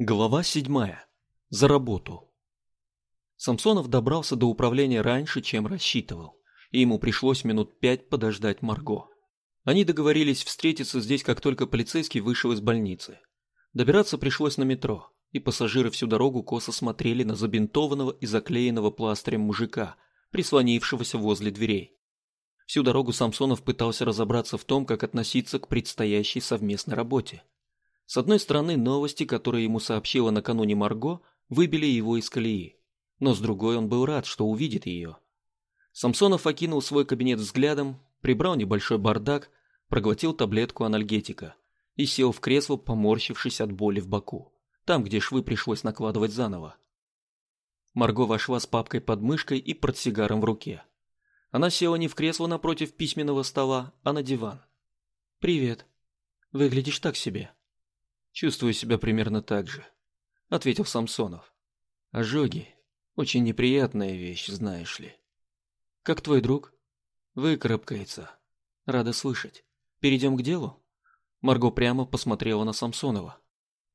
Глава седьмая. За работу. Самсонов добрался до управления раньше, чем рассчитывал, и ему пришлось минут пять подождать Марго. Они договорились встретиться здесь, как только полицейский вышел из больницы. Добираться пришлось на метро, и пассажиры всю дорогу косо смотрели на забинтованного и заклеенного пластырем мужика, прислонившегося возле дверей. Всю дорогу Самсонов пытался разобраться в том, как относиться к предстоящей совместной работе – с одной стороны, новости, которые ему сообщила накануне Марго, выбили его из колеи. Но с другой он был рад, что увидит ее. Самсонов окинул свой кабинет взглядом, прибрал небольшой бардак, проглотил таблетку анальгетика и сел в кресло, поморщившись от боли в боку, там, где швы пришлось накладывать заново. Марго вошла с папкой под мышкой и портсигаром в руке. Она села не в кресло напротив письменного стола, а на диван. «Привет. Выглядишь так себе». Чувствую себя примерно так же, ответил Самсонов. Ожоги очень неприятная вещь, знаешь ли. Как твой друг? Выкарабкается. Рада слышать. Перейдем к делу? Марго прямо посмотрела на Самсонова.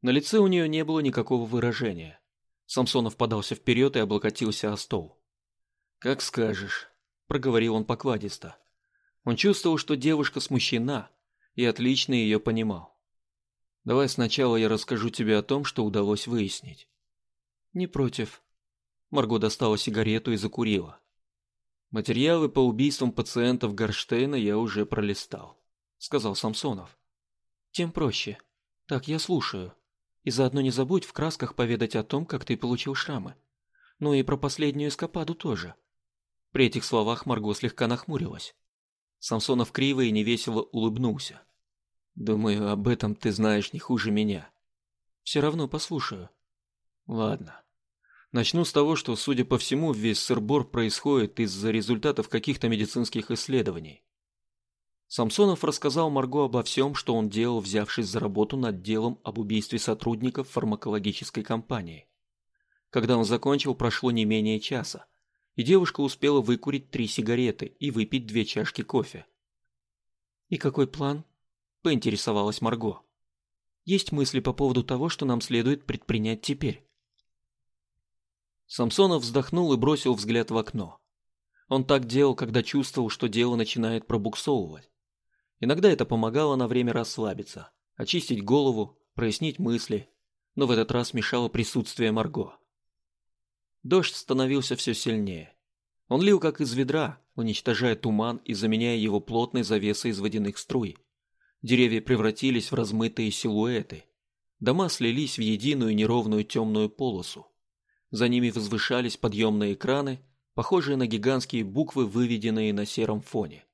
На лице у нее не было никакого выражения. Самсонов подался вперед и облокотился о стол. «Как скажешь», – проговорил он покладисто. Он чувствовал, что девушка смущена, и отлично ее понимал. Давай сначала я расскажу тебе о том, что удалось выяснить. Не против. Марго достала сигарету и закурила. Материалы по убийствам пациентов Горштейна я уже пролистал, сказал Самсонов. Тем проще. Так, я слушаю. И заодно не забудь в красках поведать о том, как ты получил шрамы. Ну и про последнюю эскападу тоже. При этих словах Марго слегка нахмурилась. Самсонов криво и невесело улыбнулся. Думаю, об этом ты знаешь не хуже меня. Все равно послушаю. Ладно. Начну с того, что, судя по всему, весь сырбор происходит из-за результатов каких-то медицинских исследований. Самсонов рассказал Марго обо всем, что он делал, взявшись за работу над делом об убийстве сотрудников фармакологической компании. Когда он закончил, прошло не менее часа, и девушка успела выкурить три сигареты и выпить две чашки кофе. «И какой план?» Поинтересовалась Марго. Есть мысли по поводу того, что нам следует предпринять теперь. Самсонов вздохнул и бросил взгляд в окно. Он так делал, когда чувствовал, что дело начинает пробуксовывать. Иногда это помогало на время расслабиться, очистить голову, прояснить мысли, но в этот раз мешало присутствие Марго. Дождь становился все сильнее. Он лил как из ведра, уничтожая туман и заменяя его плотной завесой из водяных струй. Деревья превратились в размытые силуэты. Дома слились в единую неровную темную полосу. За ними возвышались подъемные краны, похожие на гигантские буквы, выведенные на сером фоне.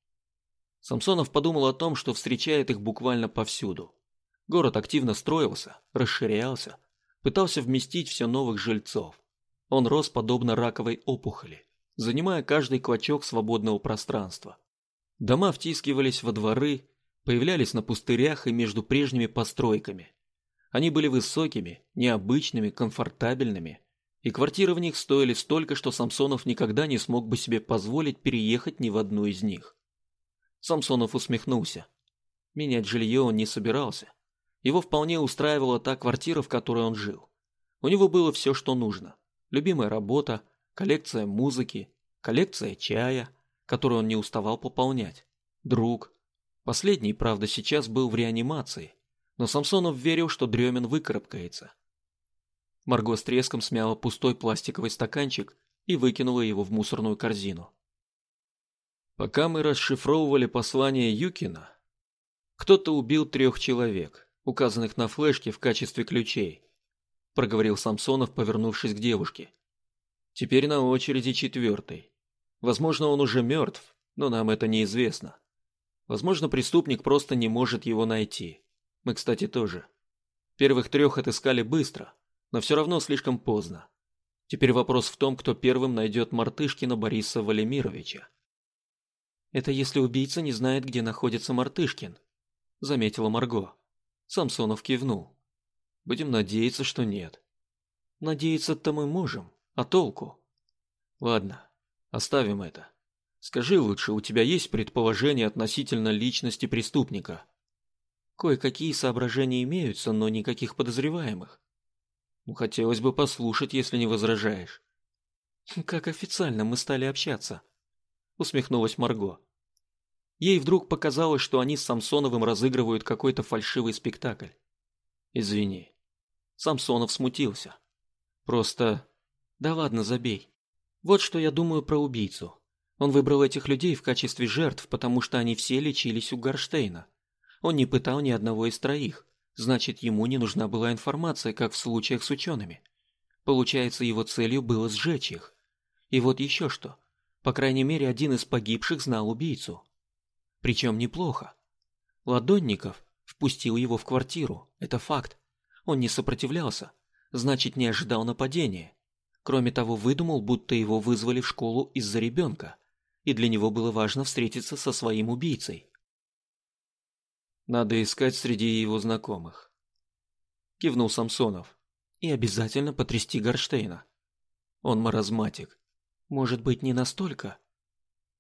Самсонов подумал о том, что встречает их буквально повсюду. Город активно строился, расширялся, пытался вместить все новых жильцов. Он рос подобно раковой опухоли, занимая каждый клочок свободного пространства. Дома втискивались во дворы, появлялись на пустырях и между прежними постройками. Они были высокими, необычными, комфортабельными, и квартиры в них стоили столько, что Самсонов никогда не смог бы себе позволить переехать ни в одну из них. Самсонов усмехнулся. Менять жилье он не собирался. Его вполне устраивала та квартира, в которой он жил. У него было все, что нужно. Любимая работа, коллекция музыки, коллекция чая, которую он не уставал пополнять, друг, Последний, правда, сейчас был в реанимации, но Самсонов верил, что Дремин выкарабкается. Марго с треском смяла пустой пластиковый стаканчик и выкинула его в мусорную корзину. Пока мы расшифровывали послание Юкина, кто-то убил трех человек, указанных на флешке в качестве ключей, проговорил Самсонов, повернувшись к девушке. Теперь на очереди четвертый. Возможно, он уже мертв, но нам это неизвестно. Возможно, преступник просто не может его найти. Мы, кстати, тоже. Первых трех отыскали быстро, но все равно слишком поздно. Теперь вопрос в том, кто первым найдет Мартышкина Бориса Валимировича. «Это если убийца не знает, где находится Мартышкин», – заметила Марго. Самсонов кивнул. «Будем надеяться, что нет». «Надеяться-то мы можем, а толку?» «Ладно, оставим это. Скажи лучше, у тебя есть предположение относительно личности преступника? Кое-какие соображения имеются, но никаких подозреваемых. Ну, хотелось бы послушать, если не возражаешь. Как официально мы стали общаться, усмехнулась Марго. Ей вдруг показалось, что они с Самсоновым разыгрывают какой-то фальшивый спектакль. Извини. Самсонов смутился. Просто... Да ладно, забей. Вот что я думаю про убийцу. Он выбрал этих людей в качестве жертв, потому что они все лечились у Горштейна. Он не пытал ни одного из троих. Значит, ему не нужна была информация, как в случаях с учеными. Получается, его целью было сжечь их. И вот еще что. По крайней мере, один из погибших знал убийцу. Причем неплохо. Ладонников впустил его в квартиру, это факт. Он не сопротивлялся, значит не ожидал нападения. Кроме того, выдумал, будто его вызвали в школу из-за ребенка, и для него было важно встретиться со своим убийцей. Надо искать среди его знакомых. Кивнул Самсонов. И обязательно потрясти Горштейна. Он маразматик. Может быть, не настолько?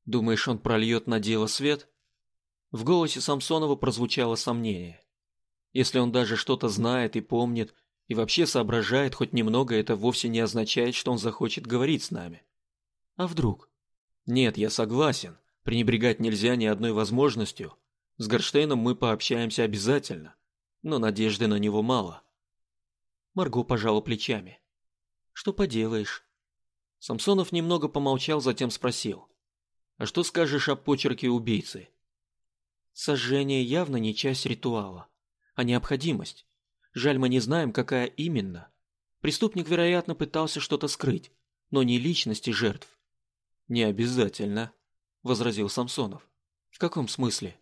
Думаешь, он прольет на дело свет? В голосе Самсонова прозвучало сомнение. Если он даже что-то знает и помнит, и вообще соображает хоть немного, это вовсе не означает, что он захочет говорить с нами. А вдруг? Нет, я согласен. Пренебрегать нельзя ни одной возможностью. С Горштейном мы пообщаемся обязательно, но надежды на него мало. Марго пожала плечами. Что поделаешь? Самсонов немного помолчал, затем спросил: "А что скажешь о почерке убийцы?" Сожжение явно не часть ритуала, а необходимость. Жаль, мы не знаем, какая именно. Преступник, вероятно, пытался что-то скрыть, но не личности жертв. Не обязательно, возразил Самсонов. В каком смысле?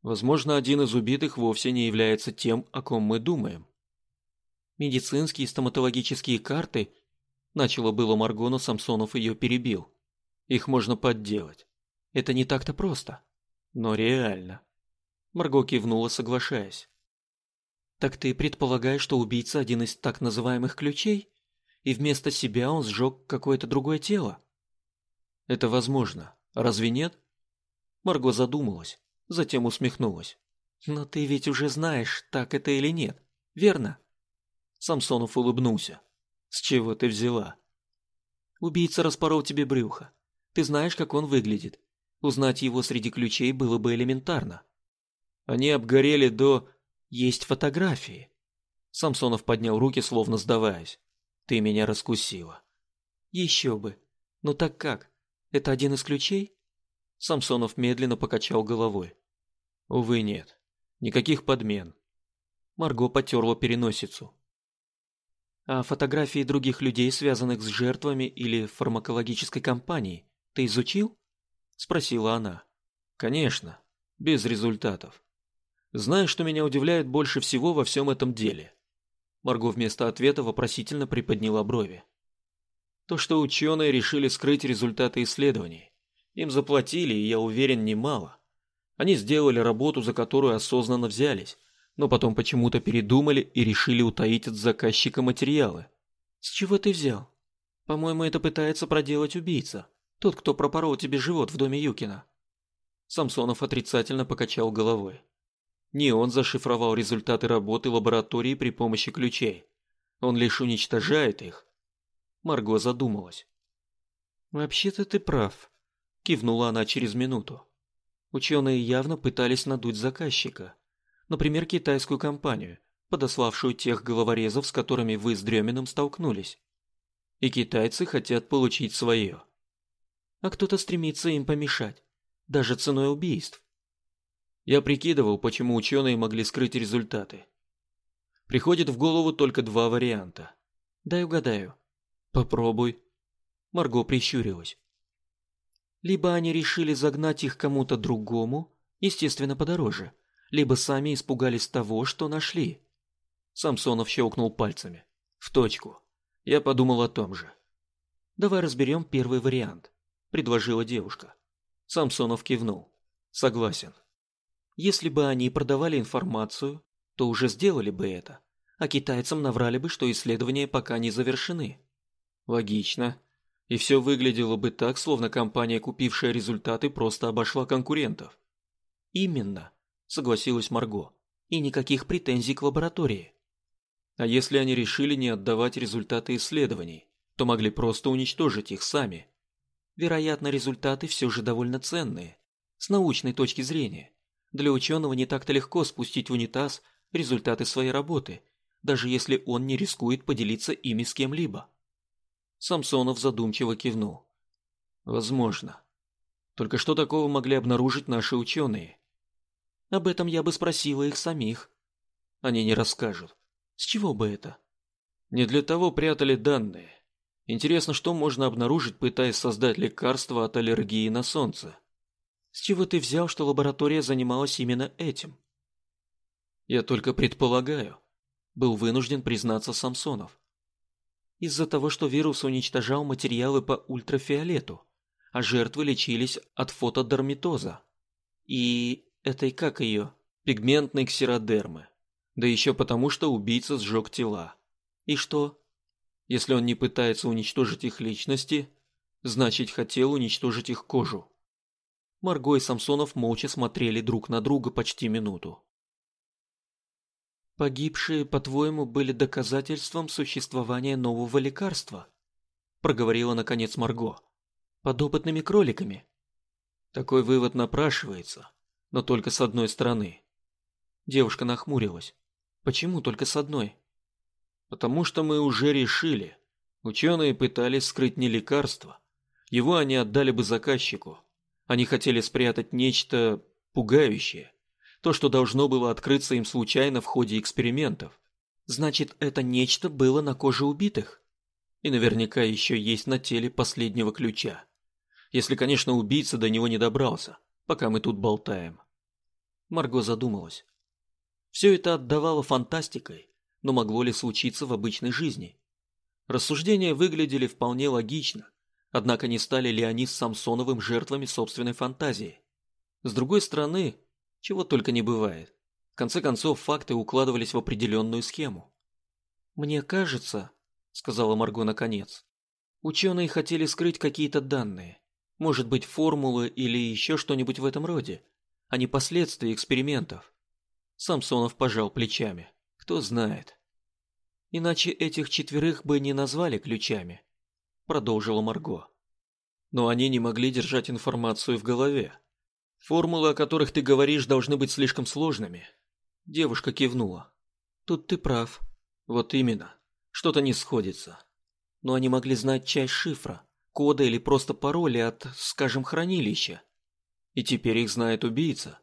Возможно, один из убитых вовсе не является тем, о ком мы думаем. Медицинские и стоматологические карты начало было Марго, но Самсонов ее перебил. Их можно подделать. Это не так-то просто но реально. Марго кивнула, соглашаясь. Так ты предполагаешь, что убийца один из так называемых ключей, и вместо себя он сжег какое-то другое тело? Это возможно. Разве нет? Марго задумалась, затем усмехнулась. Но ты ведь уже знаешь, так это или нет, верно? Самсонов улыбнулся. С чего ты взяла? Убийца распорол тебе брюхо. Ты знаешь, как он выглядит. Узнать его среди ключей было бы элементарно. Они обгорели до... Есть фотографии. Самсонов поднял руки, словно сдаваясь. Ты меня раскусила. Еще бы. Ну так как? Это один из ключей? Самсонов медленно покачал головой. Увы, нет. Никаких подмен. Марго потерла переносицу. А фотографии других людей, связанных с жертвами или фармакологической компанией, ты изучил? спросила она. Конечно, без результатов. Знаешь, что меня удивляет больше всего во всем этом деле? Марго вместо ответа вопросительно приподняла брови. То, что ученые решили скрыть результаты исследований. Им заплатили, и я уверен, немало. Они сделали работу, за которую осознанно взялись, но потом почему-то передумали и решили утаить от заказчика материалы. С чего ты взял? По-моему, это пытается проделать убийца. Тот, кто пропорол тебе живот в доме Юкина. Самсонов отрицательно покачал головой. Не он зашифровал результаты работы лаборатории при помощи ключей. Он лишь уничтожает их. Марго задумалась. «Вообще-то ты прав», – кивнула она через минуту. Ученые явно пытались надуть заказчика. Например, китайскую компанию, подославшую тех головорезов, с которыми вы с Дреминым столкнулись. И китайцы хотят получить свое а кто-то стремится им помешать, даже ценой убийств. Я прикидывал, почему ученые могли скрыть результаты. Приходит в голову только два варианта. Дай угадаю. Попробуй. Марго прищурилась. Либо они решили загнать их кому-то другому, естественно, подороже, либо сами испугались того, что нашли. Самсонов щелкнул пальцами. В точку. Я подумал о том же. Давай разберем первый вариант предложила девушка. Самсонов кивнул. Согласен. Если бы они продавали информацию, то уже сделали бы это, а китайцам наврали бы, что исследования пока не завершены. Логично. И все выглядело бы так, словно компания, купившая результаты, просто обошла конкурентов. Именно, согласилась Марго. И никаких претензий к лаборатории. А если они решили не отдавать результаты исследований, то могли просто уничтожить их сами. Вероятно, результаты все же довольно ценные. С научной точки зрения. Для ученого не так-то легко спустить в унитаз результаты своей работы, даже если он не рискует поделиться ими с кем-либо. Самсонов задумчиво кивнул. Возможно. Только что такого могли обнаружить наши ученые? Об этом я бы спросила их самих. Они не расскажут. С чего бы это? Не для того прятали данные. Интересно, что можно обнаружить, пытаясь создать лекарство от аллергии на солнце. С чего ты взял, что лаборатория занималась именно этим? Я только предполагаю. Был вынужден признаться Самсонов. Из-за того, что вирус уничтожал материалы по ультрафиолету, а жертвы лечились от фотодермитоза. И этой, как ее, пигментной ксеродермы. Да еще потому, что убийца сжег тела. И что? Если он не пытается уничтожить их личности, значит хотел уничтожить их кожу. Марго и Самсонов молча смотрели друг на друга почти минуту. «Погибшие, по-твоему, были доказательством существования нового лекарства?» проговорила наконец Марго. «Подопытными кроликами?» Такой вывод напрашивается, но только с одной стороны. Девушка нахмурилась. Почему только с одной? Потому что мы уже решили. Ученые пытались скрыть не лекарство. Его они отдали бы заказчику. Они хотели спрятать нечто пугающее. То, что должно было открыться им случайно в ходе экспериментов. Значит, это нечто было на коже убитых? И наверняка еще есть на теле последнего ключа. Если, конечно, убийца до него не добрался, пока мы тут болтаем. Марго задумалась. Все это отдавало фантастикой, но могло ли случиться в обычной жизни? Рассуждения выглядели вполне логично, однако не стали ли они с Самсоновым жертвами собственной фантазии? С другой стороны, чего только не бывает. В конце концов, факты укладывались в определенную схему. «Мне кажется», — сказала Марго наконец, — «ученые хотели скрыть какие-то данные. Может быть, формулы или еще что-нибудь в этом роде, а не последствия экспериментов. Самсонов пожал плечами. Кто знает. Иначе этих четверых бы не назвали ключами, продолжила Марго. Но они не могли держать информацию в голове. Формулы, о которых ты говоришь, должны быть слишком сложными. Девушка кивнула. Тут ты прав. Вот именно. Что-то не сходится. Но они могли знать часть шифра, кода или просто пароли от, скажем, хранилища. И теперь их знает убийца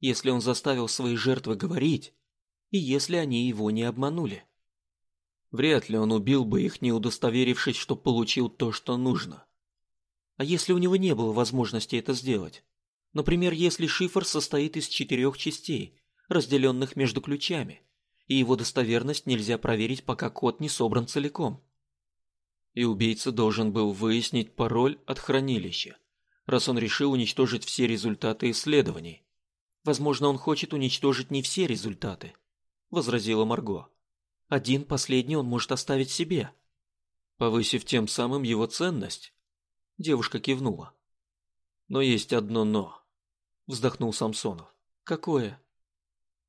если он заставил свои жертвы говорить, и если они его не обманули. Вряд ли он убил бы их, не удостоверившись, что получил то, что нужно. А если у него не было возможности это сделать? Например, если шифр состоит из четырех частей, разделенных между ключами, и его достоверность нельзя проверить, пока код не собран целиком. И убийца должен был выяснить пароль от хранилища, раз он решил уничтожить все результаты исследований. Возможно, он хочет уничтожить не все результаты, возразила Марго. Один последний он может оставить себе, повысив тем самым его ценность. Девушка кивнула. Но есть одно но, вздохнул Самсонов. Какое?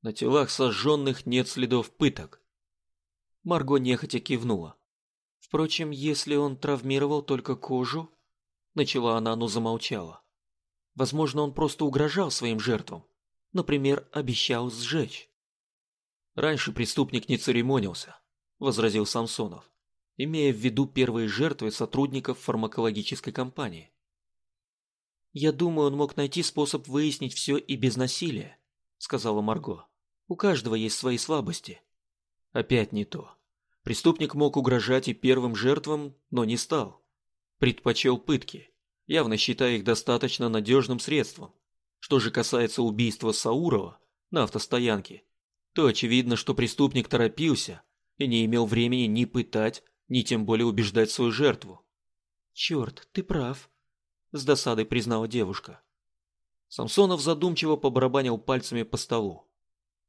На телах сожженных нет следов пыток. Марго нехотя кивнула. Впрочем, если он травмировал только кожу, начала она, но замолчала. Возможно, он просто угрожал своим жертвам, Например, обещал сжечь. Раньше преступник не церемонился, возразил Самсонов, имея в виду первые жертвы сотрудников фармакологической компании. Я думаю, он мог найти способ выяснить все и без насилия, сказала Марго. У каждого есть свои слабости. Опять не то. Преступник мог угрожать и первым жертвам, но не стал. Предпочел пытки, явно считая их достаточно надежным средством. Что же касается убийства Саурова на автостоянке, то очевидно, что преступник торопился и не имел времени ни пытать, ни тем более убеждать свою жертву. «Черт, ты прав», – с досадой признала девушка. Самсонов задумчиво побарабанил пальцами по столу.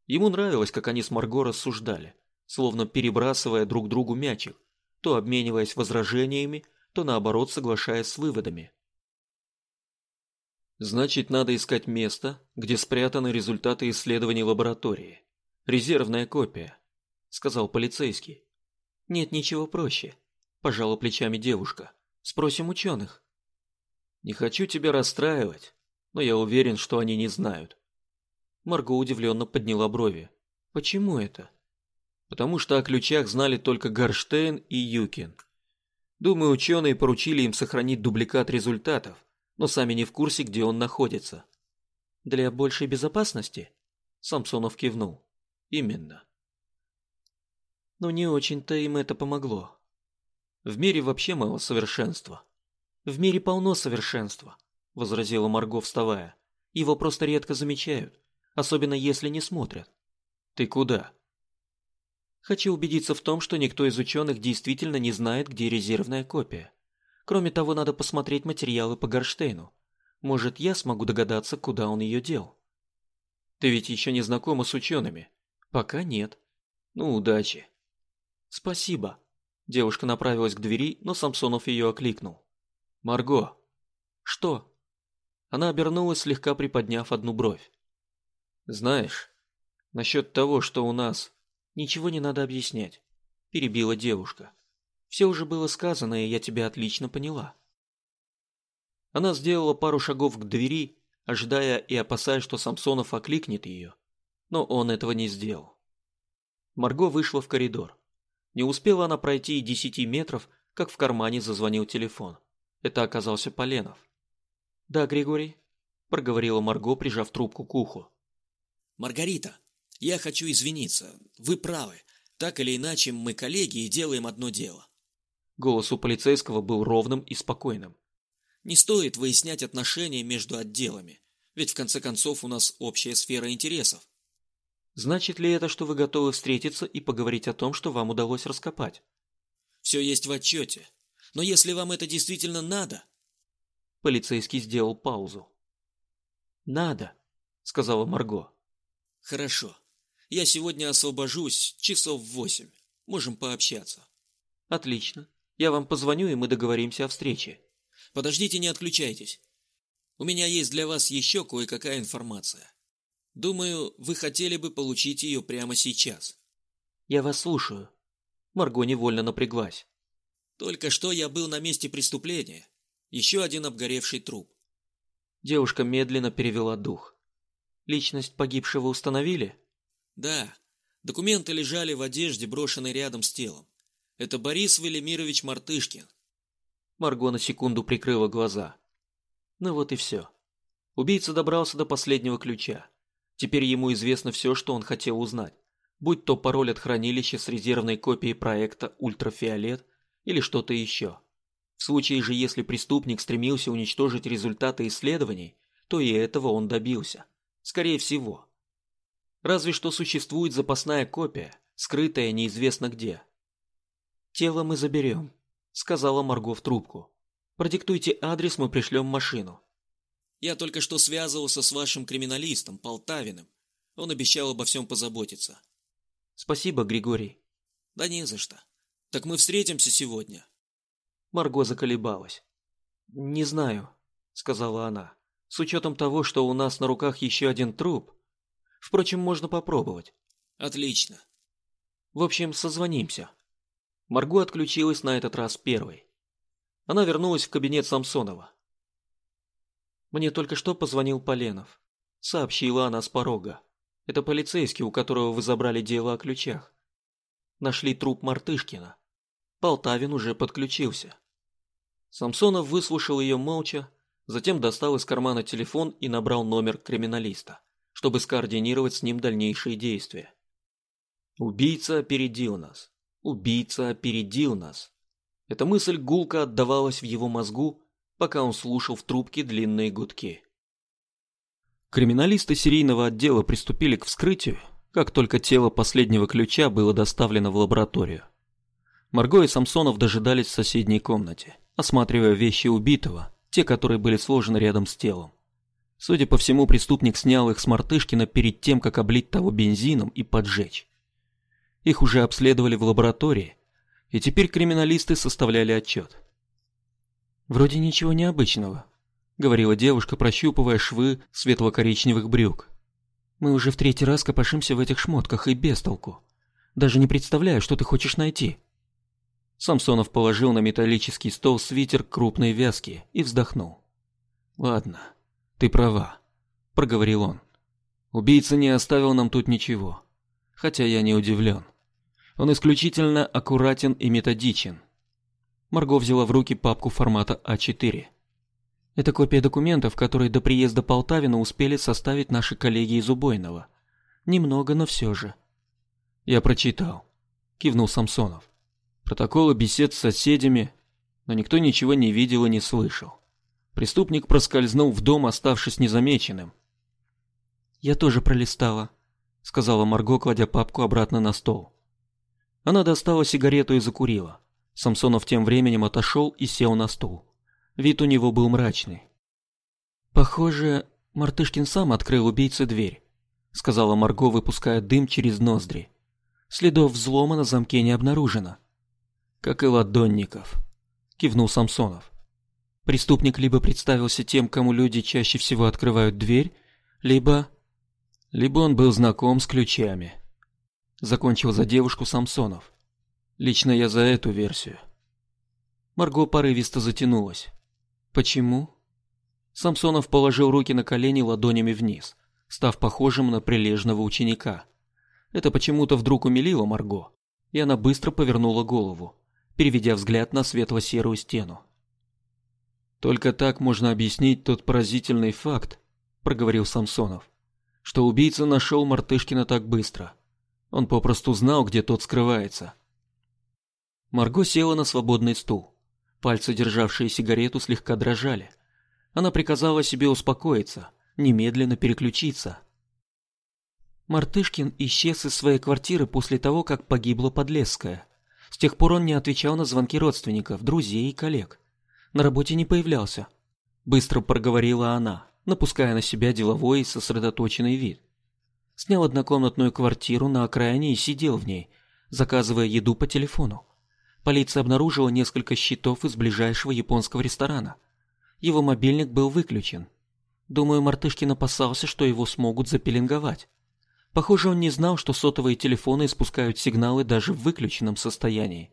Ему нравилось, как они с Марго рассуждали, словно перебрасывая друг другу мячик, то обмениваясь возражениями, то наоборот соглашаясь с выводами. Значит, надо искать место, где спрятаны результаты исследований лаборатории. Резервная копия. сказал полицейский. Нет ничего проще, пожала плечами девушка. Спросим ученых. Не хочу тебя расстраивать, но я уверен, что они не знают. Марго удивленно подняла брови. Почему это? Потому что о ключах знали только Гарштейн и Юкин. Думаю, ученые поручили им сохранить дубликат результатов, но сами не в курсе, где он находится. Для большей безопасности? Самсонов кивнул. Именно. Но не очень-то им это помогло. В мире вообще мало совершенства. В мире полно совершенства, возразила Марго, вставая. Его просто редко замечают, особенно если не смотрят. Ты куда? Хочу убедиться в том, что никто из ученых действительно не знает, где резервная копия. Кроме того, надо посмотреть материалы по Горштейну. Может, я смогу догадаться, куда он ее дел. Ты ведь еще не знакома с учеными? Пока нет. Ну, удачи. Спасибо. Девушка направилась к двери, но Самсонов ее окликнул. Марго. Что? Она обернулась, слегка приподняв одну бровь. Знаешь, насчет того, что у нас... Ничего не надо объяснять. Перебила девушка. Все уже было сказано, и я тебя отлично поняла. Она сделала пару шагов к двери, ожидая и опасаясь, что Самсонов окликнет ее. Но он этого не сделал. Марго вышла в коридор. Не успела она пройти и десяти метров, как в кармане зазвонил телефон. Это оказался Поленов. «Да, Григорий?» – проговорила Марго, прижав трубку к уху. «Маргарита, я хочу извиниться. Вы правы. Так или иначе, мы коллеги и делаем одно дело». Голос у полицейского был ровным и спокойным. «Не стоит выяснять отношения между отделами, ведь в конце концов у нас общая сфера интересов. Значит ли это, что вы готовы встретиться и поговорить о том, что вам удалось раскопать? Все есть в отчете. Но если вам это действительно надо... Полицейский сделал паузу. Надо, сказала Марго. Хорошо. Я сегодня освобожусь часов в восемь. Можем пообщаться. Отлично. Я вам позвоню, и мы договоримся о встрече. Подождите, не отключайтесь. У меня есть для вас еще кое-какая информация. Думаю, вы хотели бы получить ее прямо сейчас. Я вас слушаю. Марго невольно напряглась. Только что я был на месте преступления. Еще один обгоревший труп. Девушка медленно перевела дух. Личность погибшего установили? Да. Документы лежали в одежде, брошенной рядом с телом. Это Борис Велимирович Мартышкин. Марго на секунду прикрыла глаза. Ну вот и все. Убийца добрался до последнего ключа. Теперь ему известно все, что он хотел узнать. Будь то пароль от хранилища с резервной копией проекта «Ультрафиолет» или что-то еще. В случае же, если преступник стремился уничтожить результаты исследований, то и этого он добился. Скорее всего. Разве что существует запасная копия, скрытая неизвестно где. «Тело мы заберем», — сказала Марго в трубку. «Продиктуйте адрес, мы пришлем машину». Я только что связывался с вашим криминалистом, Полтавиным. Он обещал обо всем позаботиться. Спасибо, Григорий. Да не за что. Так мы встретимся сегодня. Марго заколебалась. Не знаю, сказала она. С учетом того, что у нас на руках еще один труп. Впрочем, можно попробовать. Отлично. В общем, созвонимся. Марго отключилась на этот раз первой. Она вернулась в кабинет Самсонова. Мне только что позвонил Поленов. Сообщила она с порога. Это полицейский, у которого вы забрали дело о ключах. Нашли труп Мартышкина. Полтавин уже подключился. Самсонов выслушал ее молча, затем достал из кармана телефон и набрал номер криминалиста, чтобы скоординировать с ним дальнейшие действия. Убийца опередил нас. Убийца опередил нас. Эта мысль гулко отдавалась в его мозгу, пока он слушал в трубке длинные гудки. Криминалисты серийного отдела приступили к вскрытию, как только тело последнего ключа было доставлено в лабораторию. Марго и Самсонов дожидались в соседней комнате, осматривая вещи убитого, те, которые были сложены рядом с телом. Судя по всему, преступник снял их с Мартышкина перед тем, как облить того бензином и поджечь. Их уже обследовали в лаборатории, и теперь криминалисты составляли отчет. «Вроде ничего необычного», — говорила девушка, прощупывая швы светло-коричневых брюк. «Мы уже в третий раз копошимся в этих шмотках и без толку. Даже не представляю, что ты хочешь найти». Самсонов положил на металлический стол свитер крупной вязки и вздохнул. «Ладно, ты права», – проговорил он. «Убийца не оставил нам тут ничего, хотя я не удивлен. Он исключительно аккуратен и методичен». Марго взяла в руки папку формата А4. Это копия документов, которые до приезда Полтавина успели составить наши коллеги из Убойного. Немного, но все же. Я прочитал. Кивнул Самсонов. Протоколы бесед с соседями, но никто ничего не видел и не слышал. Преступник проскользнул в дом, оставшись незамеченным. «Я тоже пролистала», — сказала Марго, кладя папку обратно на стол. Она достала сигарету и закурила. Самсонов тем временем отошел и сел на стул. Вид у него был мрачный. «Похоже, Мартышкин сам открыл убийце дверь», — сказала Марго, выпуская дым через ноздри. «Следов взлома на замке не обнаружено». «Как и ладонников», — кивнул Самсонов. Преступник либо представился тем, кому люди чаще всего открывают дверь, либо... Либо он был знаком с ключами. Закончил за девушку Самсонов. Лично я за эту версию. Марго порывисто затянулась. Почему? Самсонов положил руки на колени ладонями вниз, став похожим на прилежного ученика. Это почему-то вдруг умилило Марго, и она быстро повернула голову, переведя взгляд на светло-серую стену. Только так можно объяснить тот поразительный факт, проговорил Самсонов, что убийца нашел Мартышкина так быстро. Он попросту знал, где тот скрывается. Марго села на свободный стул. Пальцы, державшие сигарету, слегка дрожали. Она приказала себе успокоиться, немедленно переключиться. Мартышкин исчез из своей квартиры после того, как погибла Подлесская. С тех пор он не отвечал на звонки родственников, друзей и коллег. На работе не появлялся. Быстро проговорила она, напуская на себя деловой и сосредоточенный вид. Снял однокомнатную квартиру на окраине и сидел в ней, заказывая еду по телефону. Полиция обнаружила несколько счетов из ближайшего японского ресторана. Его мобильник был выключен. Думаю, Мартышкин опасался, что его смогут запеленговать. Похоже, он не знал, что сотовые телефоны испускают сигналы даже в выключенном состоянии.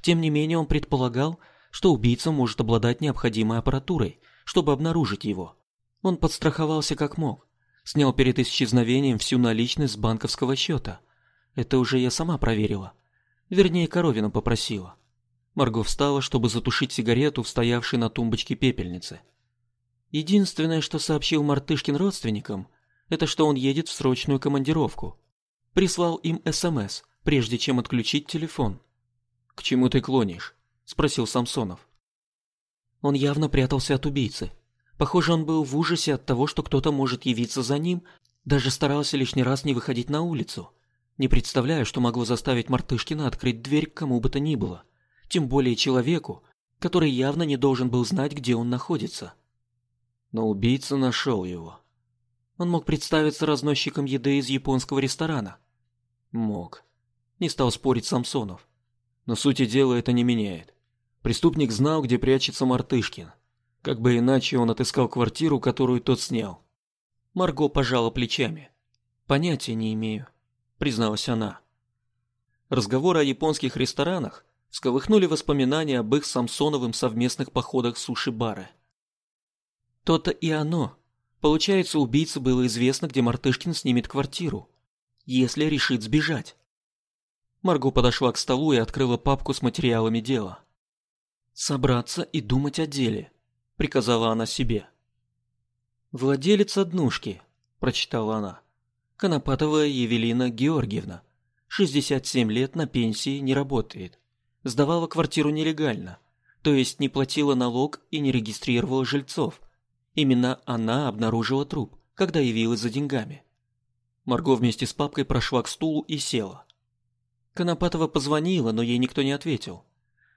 Тем не менее, он предполагал, что убийца может обладать необходимой аппаратурой, чтобы обнаружить его. Он подстраховался как мог. Снял перед исчезновением всю наличность с банковского счета. Это уже я сама проверила. Вернее, Коровина попросила. Марго встала, чтобы затушить сигарету в стоявшей на тумбочке пепельнице. Единственное, что сообщил Мартышкин родственникам, это что он едет в срочную командировку. Прислал им СМС, прежде чем отключить телефон. «К чему ты клонишь?» – спросил Самсонов. Он явно прятался от убийцы. Похоже, он был в ужасе от того, что кто-то может явиться за ним, даже старался лишний раз не выходить на улицу. Не представляю, что могло заставить Мартышкина открыть дверь к кому бы то ни было, тем более человеку, который явно не должен был знать, где он находится. Но убийца нашел его. Он мог представиться разносчиком еды из японского ресторана. Мог. Не стал спорить Самсонов. Но сути дела это не меняет. Преступник знал, где прячется Мартышкин. Как бы иначе он отыскал квартиру, которую тот снял. Марго пожала плечами. Понятия не имею призналась она. Разговоры о японских ресторанах всколыхнули воспоминания об их Самсоновым совместных походах в суши-бары. То-то и оно. Получается, убийце было известно, где Мартышкин снимет квартиру, если решит сбежать. Марго подошла к столу и открыла папку с материалами дела. «Собраться и думать о деле», — приказала она себе. «Владелец однушки», — прочитала она. Конопатова Евелина Георгиевна, 67 лет на пенсии, не работает. Сдавала квартиру нелегально, то есть не платила налог и не регистрировала жильцов. Именно она обнаружила труп, когда явилась за деньгами. Марго вместе с папкой прошла к стулу и села. Конопатова позвонила, но ей никто не ответил.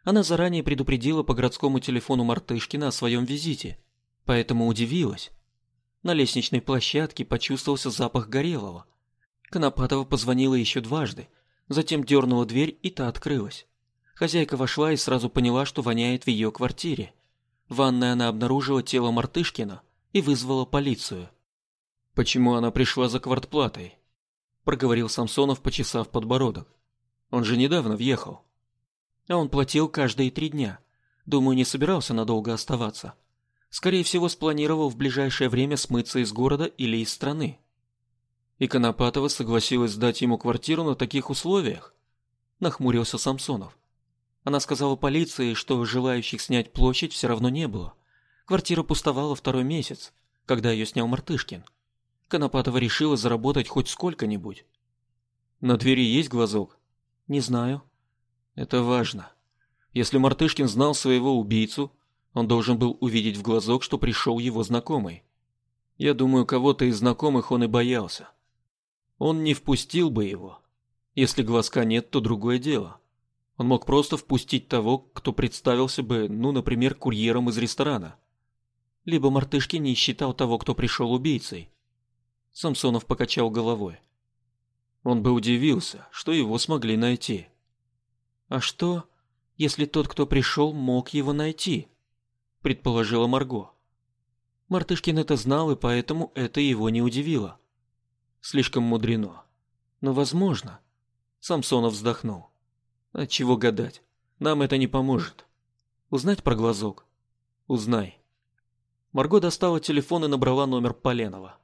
Она заранее предупредила по городскому телефону Мартышкина о своем визите, поэтому удивилась, на лестничной площадке почувствовался запах горелого. Конопатова позвонила еще дважды, затем дернула дверь, и та открылась. Хозяйка вошла и сразу поняла, что воняет в ее квартире. В ванной она обнаружила тело Мартышкина и вызвала полицию. «Почему она пришла за квартплатой?» – проговорил Самсонов, почесав подбородок. Он же недавно въехал. А он платил каждые три дня. Думаю, не собирался надолго оставаться. Скорее всего, спланировал в ближайшее время смыться из города или из страны. И Конопатова согласилась сдать ему квартиру на таких условиях? Нахмурился Самсонов. Она сказала полиции, что желающих снять площадь все равно не было. Квартира пустовала второй месяц, когда ее снял Мартышкин. Конопатова решила заработать хоть сколько-нибудь. На двери есть глазок? Не знаю. Это важно. Если Мартышкин знал своего убийцу, он должен был увидеть в глазок, что пришел его знакомый. Я думаю, кого-то из знакомых он и боялся. Он не впустил бы его. Если глазка нет, то другое дело. Он мог просто впустить того, кто представился бы, ну, например, курьером из ресторана. Либо Мартышкин не считал того, кто пришел убийцей. Самсонов покачал головой. Он бы удивился, что его смогли найти. А что, если тот, кто пришел, мог его найти? Предположила Марго. Мартышкин это знал, и поэтому это его не удивило. Слишком мудрено. Но возможно. Самсонов вздохнул. А чего гадать? Нам это не поможет. Узнать про глазок? Узнай. Марго достала телефон и набрала номер Поленова.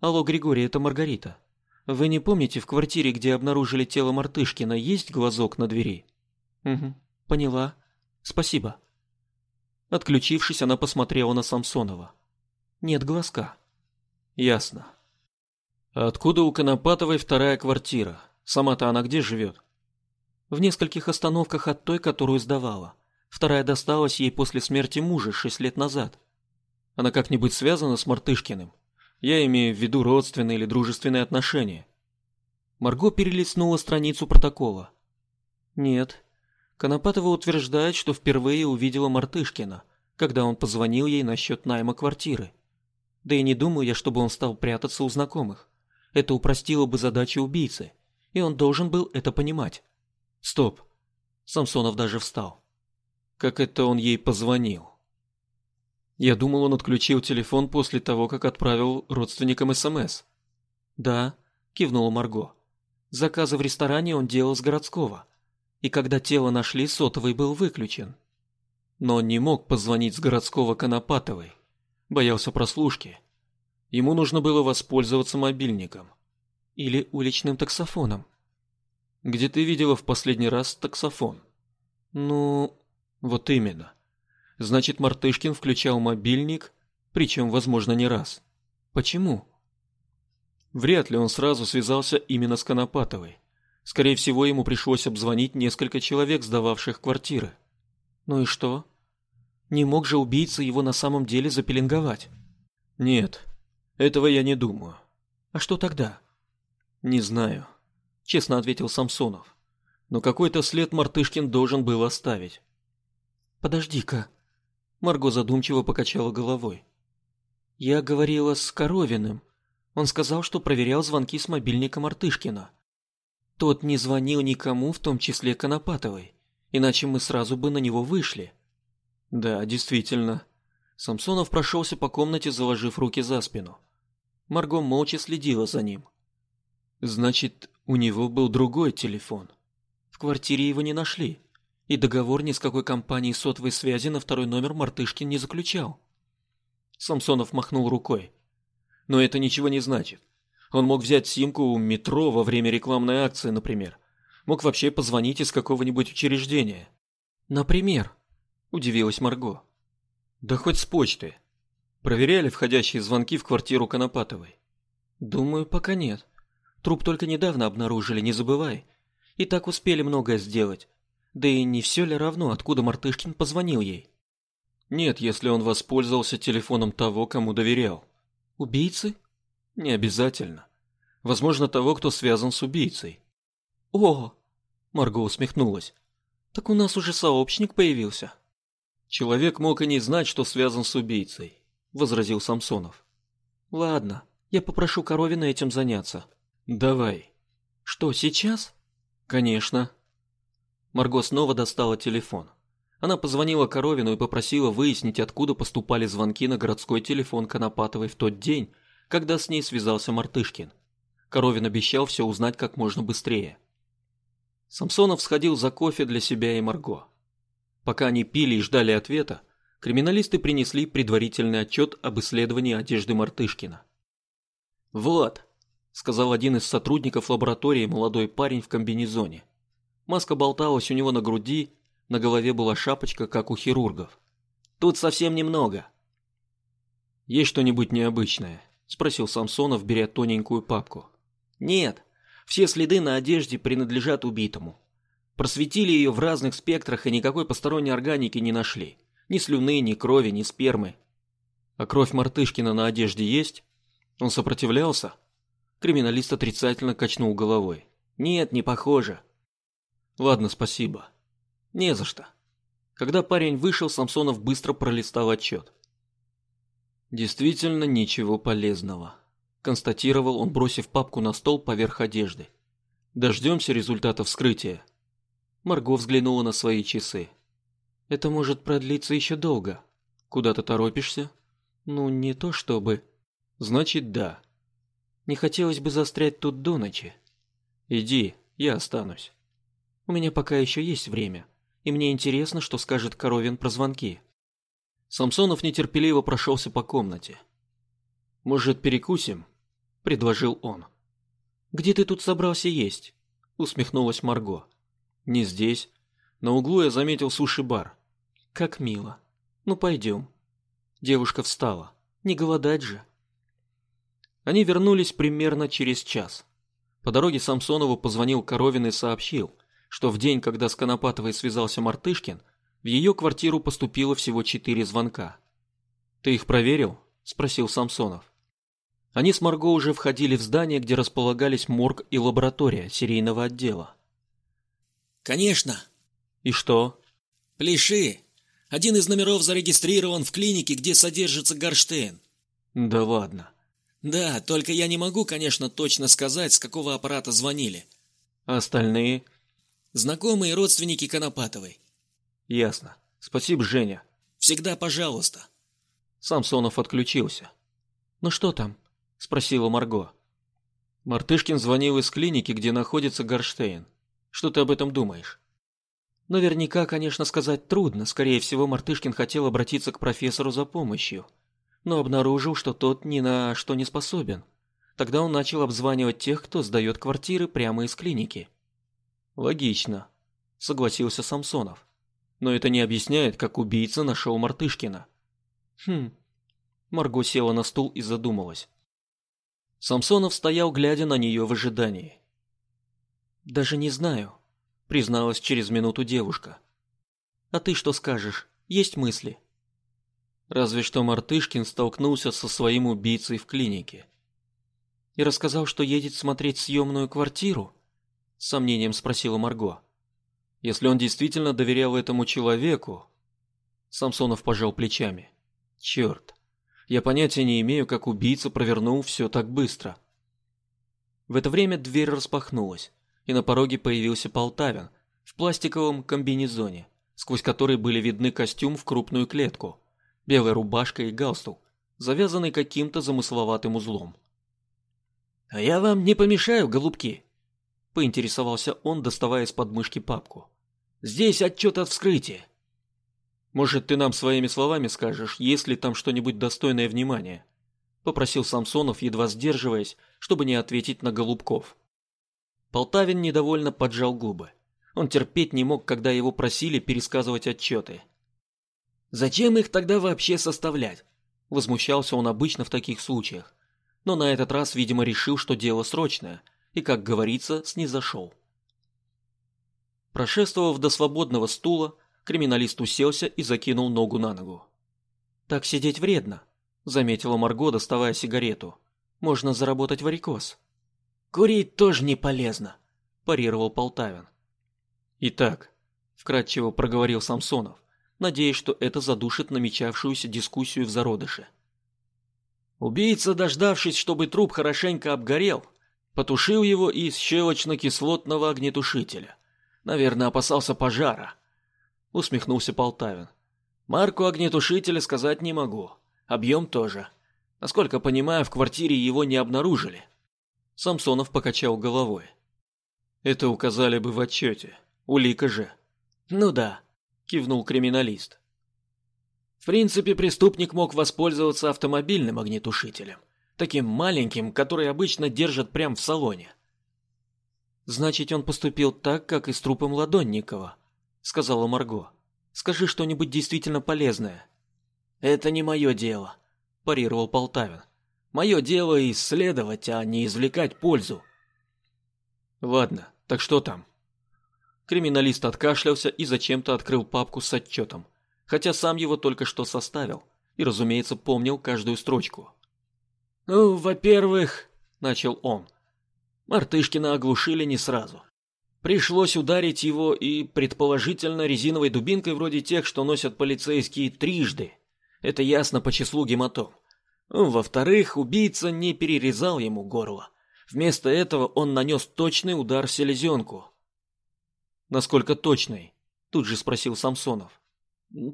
Алло, Григорий, это Маргарита. Вы не помните, в квартире, где обнаружили тело Мартышкина, есть глазок на двери? Угу, поняла. Спасибо. Отключившись, она посмотрела на Самсонова. Нет глазка. Ясно. Откуда у Конопатовой вторая квартира? Сама-то она где живет? В нескольких остановках от той, которую сдавала. Вторая досталась ей после смерти мужа шесть лет назад. Она как-нибудь связана с Мартышкиным? Я имею в виду родственные или дружественные отношения. Марго перелистнула страницу протокола. Нет. Конопатова утверждает, что впервые увидела Мартышкина, когда он позвонил ей насчет найма квартиры. Да и не думаю я, чтобы он стал прятаться у знакомых. Это упростило бы задачу убийцы, и он должен был это понимать. Стоп. Самсонов даже встал. Как это он ей позвонил? Я думал, он отключил телефон после того, как отправил родственникам СМС. Да, кивнула Марго. Заказы в ресторане он делал с городского. И когда тело нашли, сотовый был выключен. Но он не мог позвонить с городского Конопатовой. Боялся прослушки. Ему нужно было воспользоваться мобильником. Или уличным таксофоном. Где ты видела в последний раз таксофон? Ну, вот именно. Значит, Мартышкин включал мобильник, причем, возможно, не раз. Почему? Вряд ли он сразу связался именно с Конопатовой. Скорее всего, ему пришлось обзвонить несколько человек, сдававших квартиры. Ну и что? Не мог же убийца его на самом деле запеленговать? Нет, этого я не думаю. А что тогда? Не знаю, честно ответил Самсонов. Но какой-то след Мартышкин должен был оставить. Подожди-ка, Марго задумчиво покачала головой. Я говорила с Коровиным. Он сказал, что проверял звонки с мобильника Мартышкина. Тот не звонил никому, в том числе Конопатовой, иначе мы сразу бы на него вышли. Да, действительно. Самсонов прошелся по комнате, заложив руки за спину. Марго молча следила за ним. Значит, у него был другой телефон. В квартире его не нашли и договор ни с какой компанией сотовой связи на второй номер Мартышкин не заключал. Самсонов махнул рукой. Но это ничего не значит. Он мог взять симку у метро во время рекламной акции, например. Мог вообще позвонить из какого-нибудь учреждения. Например? Удивилась Марго. Да хоть с почты. Проверяли входящие звонки в квартиру Конопатовой? Думаю, пока нет. Труп только недавно обнаружили, не забывай. И так успели многое сделать. Да и не все ли равно, откуда Мартышкин позвонил ей? Нет, если он воспользовался телефоном того, кому доверял. Убийцы? Не обязательно. Возможно, того, кто связан с убийцей. О! Марго усмехнулась. Так у нас уже сообщник появился. Человек мог и не знать, что связан с убийцей, возразил Самсонов. Ладно, я попрошу Коровина этим заняться. Давай. Что, сейчас? Конечно. Марго снова достала телефон. Она позвонила Коровину и попросила выяснить, откуда поступали звонки на городской телефон Конопатовой в тот день, когда с ней связался Мартышкин. Коровин обещал все узнать как можно быстрее. Самсонов сходил за кофе для себя и Марго. Пока они пили и ждали ответа, криминалисты принесли предварительный отчет об исследовании одежды Мартышкина. «Вот», – сказал один из сотрудников лаборатории молодой парень в комбинезоне. Маска болталась у него на груди, на голове была шапочка, как у хирургов. «Тут совсем немного». «Есть что-нибудь необычное?» – спросил Самсонов, беря тоненькую папку. «Нет, все следы на одежде принадлежат убитому. Просветили ее в разных спектрах и никакой посторонней органики не нашли. Ни слюны, ни крови, ни спермы. А кровь Мартышкина на одежде есть? Он сопротивлялся? Криминалист отрицательно качнул головой. Нет, не похоже. Ладно, спасибо. Не за что. Когда парень вышел, Самсонов быстро пролистал отчет. Действительно ничего полезного. Констатировал он, бросив папку на стол поверх одежды. Дождемся результата вскрытия. Марго взглянула на свои часы. Это может продлиться еще долго. Куда ты торопишься? Ну, не то чтобы. Значит, да. Не хотелось бы застрять тут до ночи. Иди, я останусь. У меня пока еще есть время, и мне интересно, что скажет Коровин про звонки. Самсонов нетерпеливо прошелся по комнате. Может, перекусим? предложил он. Где ты тут собрался есть? усмехнулась Марго. Не здесь. На углу я заметил суши-бар. Как мило. Ну, пойдем. Девушка встала. Не голодать же. Они вернулись примерно через час. По дороге Самсонову позвонил Коровин и сообщил, что в день, когда с Конопатовой связался Мартышкин, в ее квартиру поступило всего четыре звонка. «Ты их проверил?» – спросил Самсонов. Они с Марго уже входили в здание, где располагались морг и лаборатория серийного отдела. «Конечно!» «И что?» «Пляши! Один из номеров зарегистрирован в клинике, где содержится Горштейн. Да ладно. Да, только я не могу, конечно, точно сказать, с какого аппарата звонили. А остальные? Знакомые родственники Конопатовой. Ясно. Спасибо, Женя. Всегда пожалуйста. Самсонов отключился. Ну что там? Спросила Марго. Мартышкин звонил из клиники, где находится Горштейн. Что ты об этом думаешь? Наверняка, конечно, сказать трудно. Скорее всего, Мартышкин хотел обратиться к профессору за помощью, но обнаружил, что тот ни на что не способен. Тогда он начал обзванивать тех, кто сдает квартиры прямо из клиники. Логично, согласился Самсонов. Но это не объясняет, как убийца нашел Мартышкина. Хм. Марго села на стул и задумалась. Самсонов стоял, глядя на нее в ожидании. Даже не знаю, призналась через минуту девушка. А ты что скажешь? Есть мысли? Разве что Мартышкин столкнулся со своим убийцей в клинике. И рассказал, что едет смотреть съемную квартиру? Сомнением спросила Марго. Если он действительно доверял этому человеку... Самсонов пожал плечами. Черт, я понятия не имею, как убийца провернул все так быстро. В это время дверь распахнулась и на пороге появился Полтавин в пластиковом комбинезоне, сквозь который были видны костюм в крупную клетку, белая рубашка и галстук, завязанный каким-то замысловатым узлом. «А я вам не помешаю, голубки?» – поинтересовался он, доставая из подмышки папку. «Здесь отчет от вскрытия». «Может, ты нам своими словами скажешь, есть ли там что-нибудь достойное внимания?» – попросил Самсонов, едва сдерживаясь, чтобы не ответить на Голубков. Полтавин недовольно поджал губы. Он терпеть не мог, когда его просили пересказывать отчеты. «Зачем их тогда вообще составлять?» Возмущался он обычно в таких случаях. Но на этот раз, видимо, решил, что дело срочное, и, как говорится, снизошел. Прошествовав до свободного стула, криминалист уселся и закинул ногу на ногу. «Так сидеть вредно», — заметила Марго, доставая сигарету. «Можно заработать варикоз». Курить тоже не полезно, парировал Полтавин. Итак, вкратчиво проговорил Самсонов, надеясь, что это задушит намечавшуюся дискуссию в зародыше. Убийца, дождавшись, чтобы труп хорошенько обгорел, потушил его из щелочно-кислотного огнетушителя. Наверное, опасался пожара. Усмехнулся Полтавин. Марку огнетушителя сказать не могу. Объем тоже. Насколько понимаю, в квартире его не обнаружили. Самсонов покачал головой. Это указали бы в отчете. Улика же. Ну да, кивнул криминалист. В принципе, преступник мог воспользоваться автомобильным огнетушителем, таким маленьким, который обычно держат прямо в салоне. Значит, он поступил так, как и с трупом Ладонникова, сказала Марго. Скажи что-нибудь действительно полезное. Это не мое дело, парировал Полтавин. Мое дело исследовать, а не извлекать пользу. Ладно, так что там? Криминалист откашлялся и зачем-то открыл папку с отчетом, хотя сам его только что составил и, разумеется, помнил каждую строчку. «Ну, во-первых, — начал он, — Мартышкина оглушили не сразу. Пришлось ударить его и, предположительно, резиновой дубинкой вроде тех, что носят полицейские трижды. Это ясно по числу гематом. Во-вторых, убийца не перерезал ему горло. Вместо этого он нанес точный удар в селезенку. «Насколько точный?» – тут же спросил Самсонов.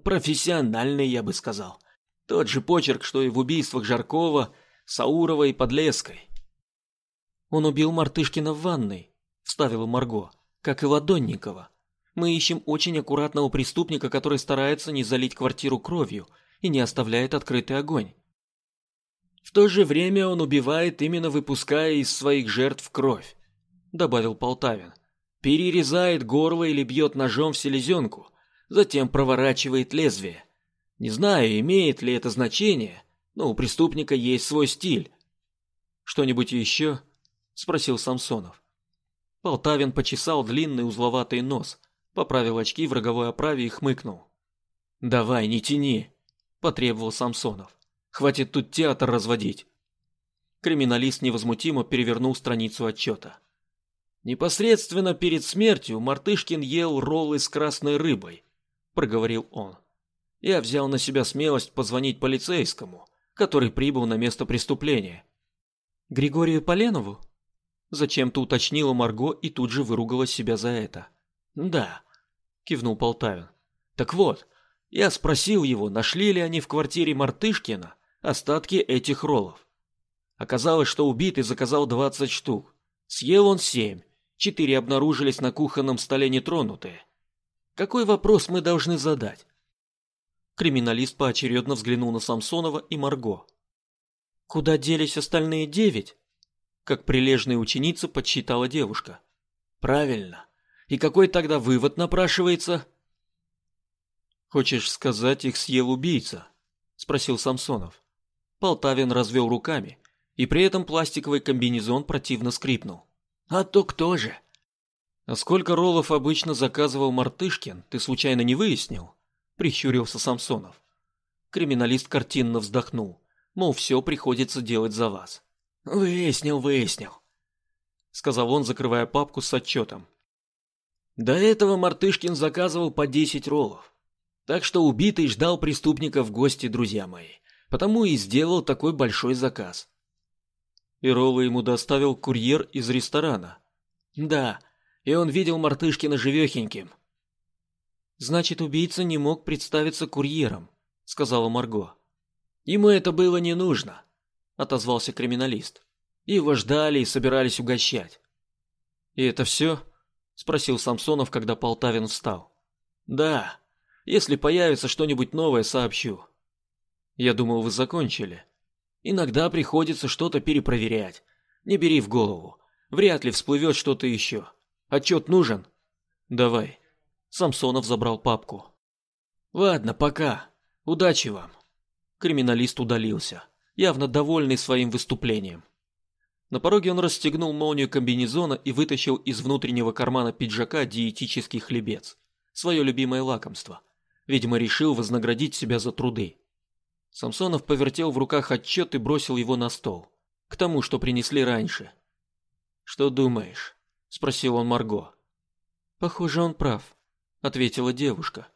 «Профессиональный, я бы сказал. Тот же почерк, что и в убийствах Жаркова, Саурова и Подлеской». «Он убил Мартышкина в ванной», – вставила Марго, – «как и Ладонникова. Мы ищем очень аккуратного преступника, который старается не залить квартиру кровью и не оставляет открытый огонь. В то же время он убивает, именно выпуская из своих жертв кровь, добавил Полтавин. Перерезает горло или бьет ножом в селезенку, затем проворачивает лезвие. Не знаю, имеет ли это значение, но у преступника есть свой стиль. Что-нибудь еще? спросил Самсонов. Полтавин почесал длинный узловатый нос, поправил очки в роговой оправе и хмыкнул. «Давай, не тяни», – потребовал Самсонов. Хватит тут театр разводить. Криминалист невозмутимо перевернул страницу отчета. Непосредственно перед смертью Мартышкин ел роллы с красной рыбой, проговорил он. Я взял на себя смелость позвонить полицейскому, который прибыл на место преступления. Григорию Поленову? Зачем-то уточнила Марго и тут же выругала себя за это. Да, кивнул Полтавин. Так вот, я спросил его, нашли ли они в квартире Мартышкина остатки этих роллов. Оказалось, что убитый заказал 20 штук. Съел он 7. Четыре обнаружились на кухонном столе нетронутые. Какой вопрос мы должны задать? Криминалист поочередно взглянул на Самсонова и Марго. Куда делись остальные девять? Как прилежная ученица подсчитала девушка. Правильно. И какой тогда вывод напрашивается? Хочешь сказать, их съел убийца? Спросил Самсонов. Полтавин развел руками, и при этом пластиковый комбинезон противно скрипнул. «А то кто же?» «А сколько роллов обычно заказывал Мартышкин, ты случайно не выяснил?» Прищурился Самсонов. Криминалист картинно вздохнул, мол, все приходится делать за вас. «Выяснил, выяснил», — сказал он, закрывая папку с отчетом. До этого Мартышкин заказывал по 10 роллов. Так что убитый ждал преступника в гости, друзья мои потому и сделал такой большой заказ. И роллы ему доставил курьер из ресторана. Да, и он видел Мартышкина живехеньким. Значит, убийца не мог представиться курьером, сказала Марго. Ему это было не нужно, отозвался криминалист. Его ждали и собирались угощать. И это все? спросил Самсонов, когда Полтавин встал. Да. Если появится что-нибудь новое, сообщу. Я думал, вы закончили. Иногда приходится что-то перепроверять. Не бери в голову. Вряд ли всплывет что-то еще. Отчет нужен? Давай. Самсонов забрал папку. Ладно, пока. Удачи вам. Криминалист удалился, явно довольный своим выступлением. На пороге он расстегнул молнию комбинезона и вытащил из внутреннего кармана пиджака диетический хлебец. Свое любимое лакомство. Видимо, решил вознаградить себя за труды. Самсонов повертел в руках отчет и бросил его на стол. К тому, что принесли раньше. «Что думаешь?» – спросил он Марго. «Похоже, он прав», – ответила девушка.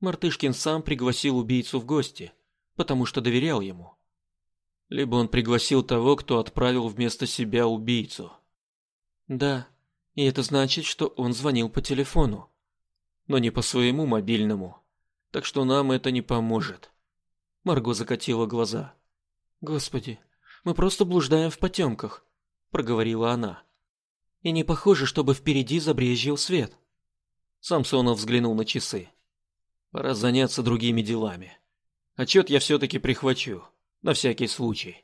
Мартышкин сам пригласил убийцу в гости, потому что доверял ему. Либо он пригласил того, кто отправил вместо себя убийцу. Да, и это значит, что он звонил по телефону. Но не по своему мобильному, так что нам это не поможет. Марго закатила глаза. «Господи, мы просто блуждаем в потемках», – проговорила она. И не похоже, чтобы впереди забрезжил свет. Самсонов взглянул на часы. Пора заняться другими делами. Отчет я все-таки прихвачу, на всякий случай.